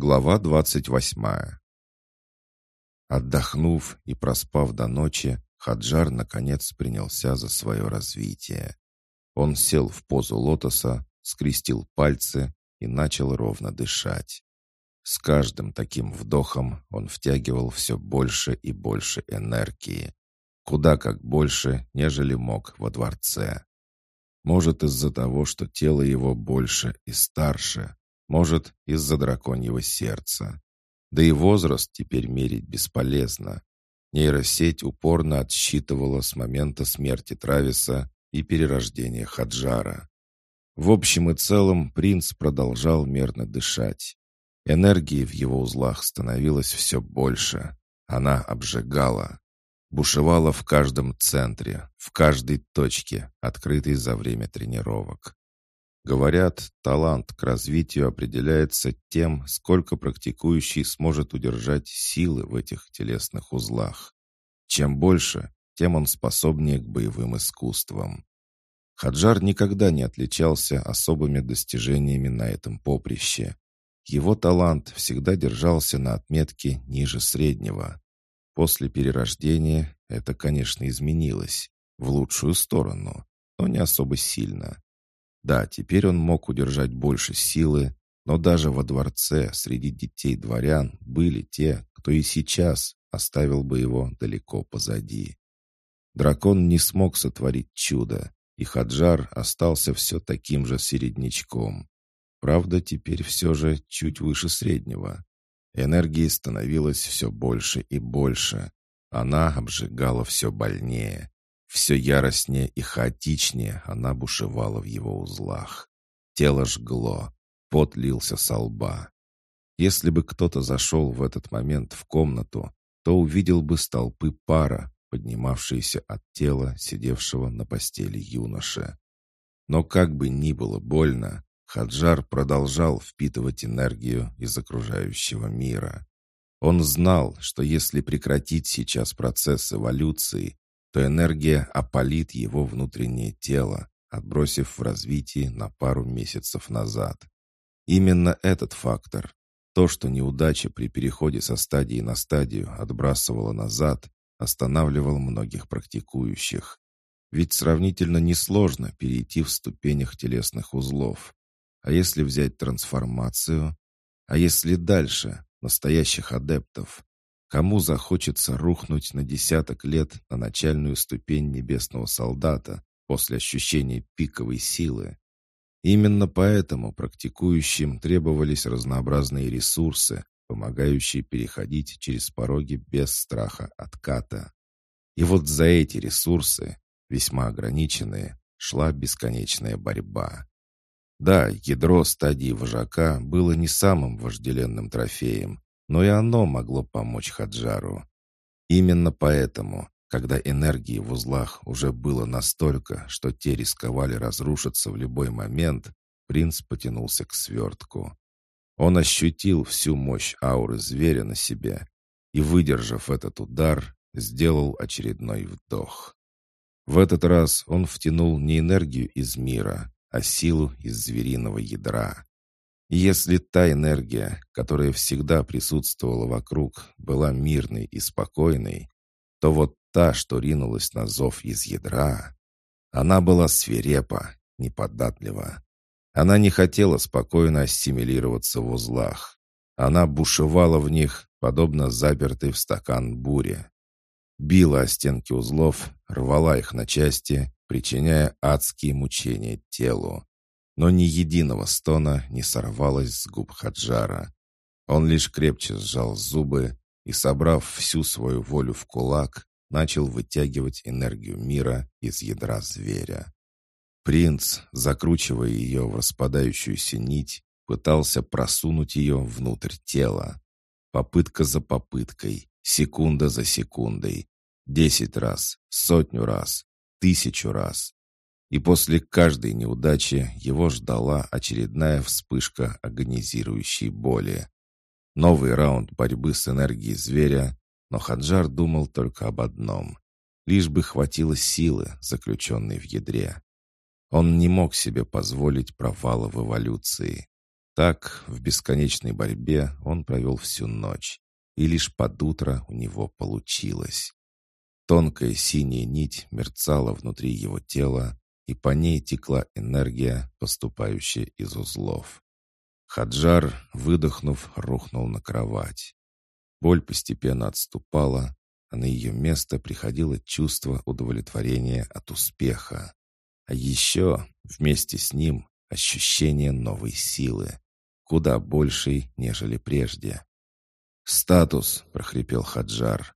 Глава двадцать восьмая. Отдохнув и проспав до ночи, Хаджар наконец принялся за свое развитие. Он сел в позу лотоса, скрестил пальцы и начал ровно дышать. С каждым таким вдохом он втягивал все больше и больше энергии. Куда как больше, нежели мог во дворце. Может, из-за того, что тело его больше и старше, может, из-за драконьего сердца. Да и возраст теперь мерить бесполезно. Нейросеть упорно отсчитывала с момента смерти Трависа и перерождения Хаджара. В общем и целом принц продолжал мерно дышать. Энергии в его узлах становилось все больше. Она обжигала. Бушевала в каждом центре, в каждой точке, открытой за время тренировок. Говорят, талант к развитию определяется тем, сколько практикующий сможет удержать силы в этих телесных узлах. Чем больше, тем он способнее к боевым искусствам. Хаджар никогда не отличался особыми достижениями на этом поприще. Его талант всегда держался на отметке ниже среднего. После перерождения это, конечно, изменилось. В лучшую сторону, но не особо сильно. Да, теперь он мог удержать больше силы, но даже во дворце среди детей дворян были те, кто и сейчас оставил бы его далеко позади. Дракон не смог сотворить чудо, и Хаджар остался все таким же середнячком. Правда, теперь все же чуть выше среднего. Энергии становилось все больше и больше. Она обжигала все больнее. Все яростнее и хаотичнее она бушевала в его узлах. Тело жгло, пот лился со лба. Если бы кто-то зашел в этот момент в комнату, то увидел бы столпы пара, поднимавшиеся от тела, сидевшего на постели юноши. Но как бы ни было больно, Хаджар продолжал впитывать энергию из окружающего мира. Он знал, что если прекратить сейчас процесс эволюции, то энергия опалит его внутреннее тело, отбросив в развитии на пару месяцев назад. Именно этот фактор, то, что неудача при переходе со стадии на стадию отбрасывала назад, останавливал многих практикующих. Ведь сравнительно несложно перейти в ступенях телесных узлов. А если взять трансформацию? А если дальше, настоящих адептов? Кому захочется рухнуть на десяток лет на начальную ступень небесного солдата после ощущения пиковой силы? Именно поэтому практикующим требовались разнообразные ресурсы, помогающие переходить через пороги без страха отката. И вот за эти ресурсы, весьма ограниченные, шла бесконечная борьба. Да, ядро стадии вожака было не самым вожделенным трофеем, но и оно могло помочь Хаджару. Именно поэтому, когда энергии в узлах уже было настолько, что те рисковали разрушиться в любой момент, принц потянулся к свертку. Он ощутил всю мощь ауры зверя на себе и, выдержав этот удар, сделал очередной вдох. В этот раз он втянул не энергию из мира, а силу из звериного ядра. Если та энергия, которая всегда присутствовала вокруг, была мирной и спокойной, то вот та, что ринулась на зов из ядра, она была свирепа, неподатлива. Она не хотела спокойно ассимилироваться в узлах. Она бушевала в них, подобно запертой в стакан буре. Била о стенки узлов, рвала их на части, причиняя адские мучения телу но ни единого стона не сорвалось с губ Хаджара. Он лишь крепче сжал зубы и, собрав всю свою волю в кулак, начал вытягивать энергию мира из ядра зверя. Принц, закручивая ее в распадающуюся нить, пытался просунуть ее внутрь тела. Попытка за попыткой, секунда за секундой. Десять раз, сотню раз, тысячу раз. И после каждой неудачи его ждала очередная вспышка агонизирующей боли. Новый раунд борьбы с энергией зверя, но Хаджар думал только об одном. Лишь бы хватило силы, заключенной в ядре. Он не мог себе позволить провала в эволюции. Так, в бесконечной борьбе он провел всю ночь, и лишь под утро у него получилось. Тонкая синяя нить мерцала внутри его тела, и по ней текла энергия, поступающая из узлов. Хаджар, выдохнув, рухнул на кровать. Боль постепенно отступала, а на ее место приходило чувство удовлетворения от успеха. А еще вместе с ним ощущение новой силы, куда большей, нежели прежде. «Статус!» — прохрипел Хаджар.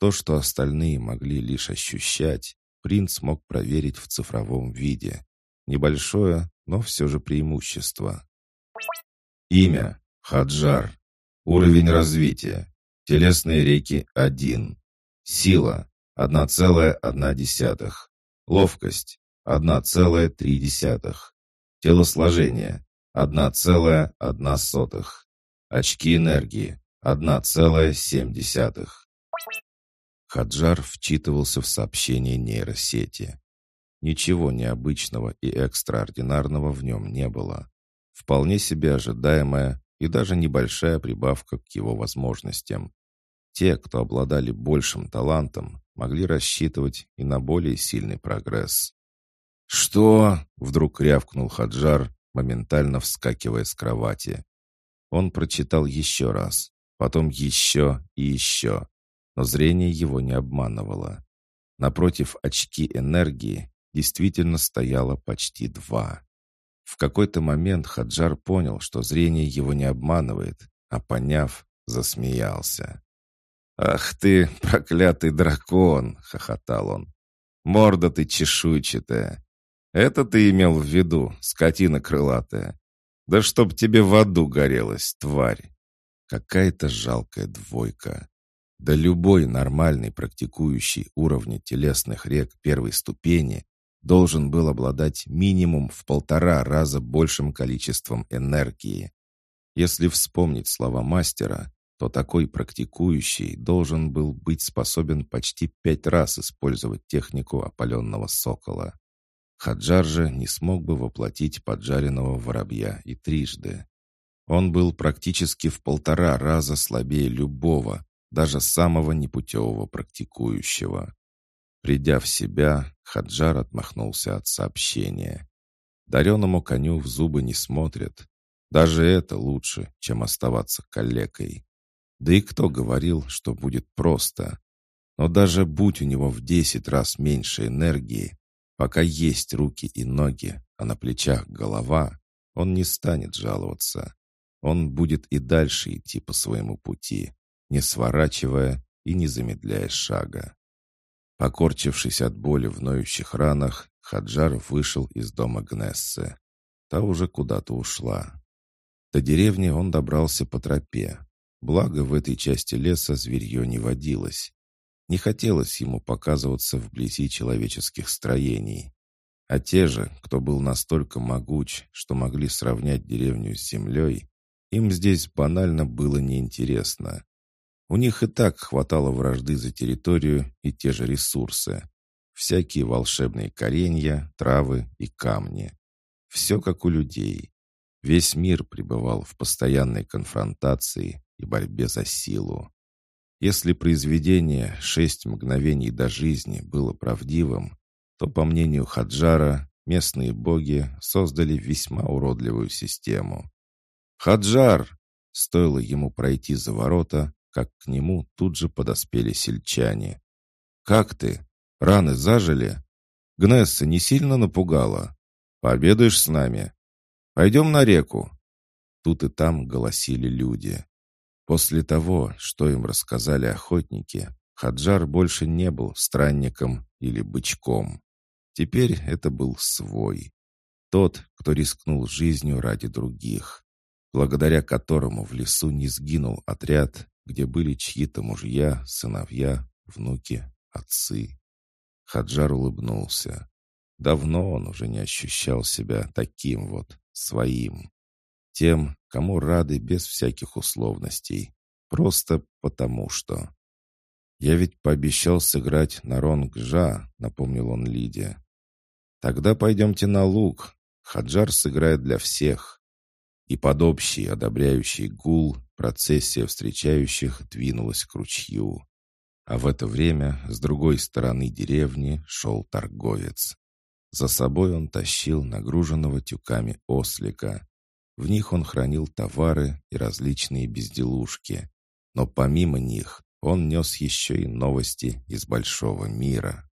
То, что остальные могли лишь ощущать, принц мог проверить в цифровом виде. Небольшое, но все же преимущество. Имя — Хаджар. Уровень развития. Телесные реки — 1. Сила — 1,1. Ловкость — 1,3. Телосложение — 1,1. Очки энергии — 1,7. Хаджар вчитывался в сообщение нейросети. Ничего необычного и экстраординарного в нем не было. Вполне себе ожидаемая и даже небольшая прибавка к его возможностям. Те, кто обладали большим талантом, могли рассчитывать и на более сильный прогресс. «Что?» — вдруг рявкнул Хаджар, моментально вскакивая с кровати. Он прочитал еще раз, потом еще и еще, но зрение его не обманывало. Напротив очки энергии действительно стояло почти два. В какой-то момент Хаджар понял, что зрение его не обманывает, а поняв, засмеялся. «Ах ты, проклятый дракон!» — хохотал он. «Морда ты чешуйчатая! Это ты имел в виду, скотина крылатая! Да чтоб тебе в аду горелась, тварь!» Какая-то жалкая двойка. Да любой нормальный практикующий уровня телесных рек первой ступени должен был обладать минимум в полтора раза большим количеством энергии. Если вспомнить слова мастера, то такой практикующий должен был быть способен почти пять раз использовать технику опаленного сокола. Хаджар же не смог бы воплотить поджаренного воробья и трижды. Он был практически в полтора раза слабее любого, даже самого непутевого практикующего. Придя в себя, Хаджар отмахнулся от сообщения. Дареному коню в зубы не смотрят. Даже это лучше, чем оставаться калекой. Да и кто говорил, что будет просто? Но даже будь у него в десять раз меньше энергии, пока есть руки и ноги, а на плечах голова, он не станет жаловаться. Он будет и дальше идти по своему пути, не сворачивая и не замедляя шага. Покорчившись от боли в ноющих ранах, Хаджар вышел из дома Гнессы. Та уже куда-то ушла. До деревни он добрался по тропе. Благо, в этой части леса зверье не водилось. Не хотелось ему показываться вблизи человеческих строений. А те же, кто был настолько могуч, что могли сравнять деревню с землей, им здесь банально было неинтересно. У них и так хватало вражды за территорию и те же ресурсы. Всякие волшебные коренья, травы и камни. Все как у людей. Весь мир пребывал в постоянной конфронтации и борьбе за силу. Если произведение «Шесть мгновений до жизни» было правдивым, то, по мнению Хаджара, местные боги создали весьма уродливую систему. «Хаджар!» Стоило ему пройти за ворота, как к нему тут же подоспели сельчане. «Как ты? Раны зажили? Гнесса не сильно напугала? Пообедаешь с нами? Пойдем на реку?» Тут и там голосили люди. После того, что им рассказали охотники, Хаджар больше не был странником или бычком. Теперь это был свой. Тот, кто рискнул жизнью ради других, благодаря которому в лесу не сгинул отряд где были чьи-то мужья, сыновья, внуки, отцы. Хаджар улыбнулся. Давно он уже не ощущал себя таким вот, своим. Тем, кому рады без всяких условностей. Просто потому что. «Я ведь пообещал сыграть на Ронгжа», — напомнил он Лиде. «Тогда пойдемте на луг. Хаджар сыграет для всех». И под общий одобряющий гул процессия встречающих двинулась к ручью. А в это время с другой стороны деревни шел торговец. За собой он тащил нагруженного тюками ослика. В них он хранил товары и различные безделушки. Но помимо них он нес еще и новости из большого мира.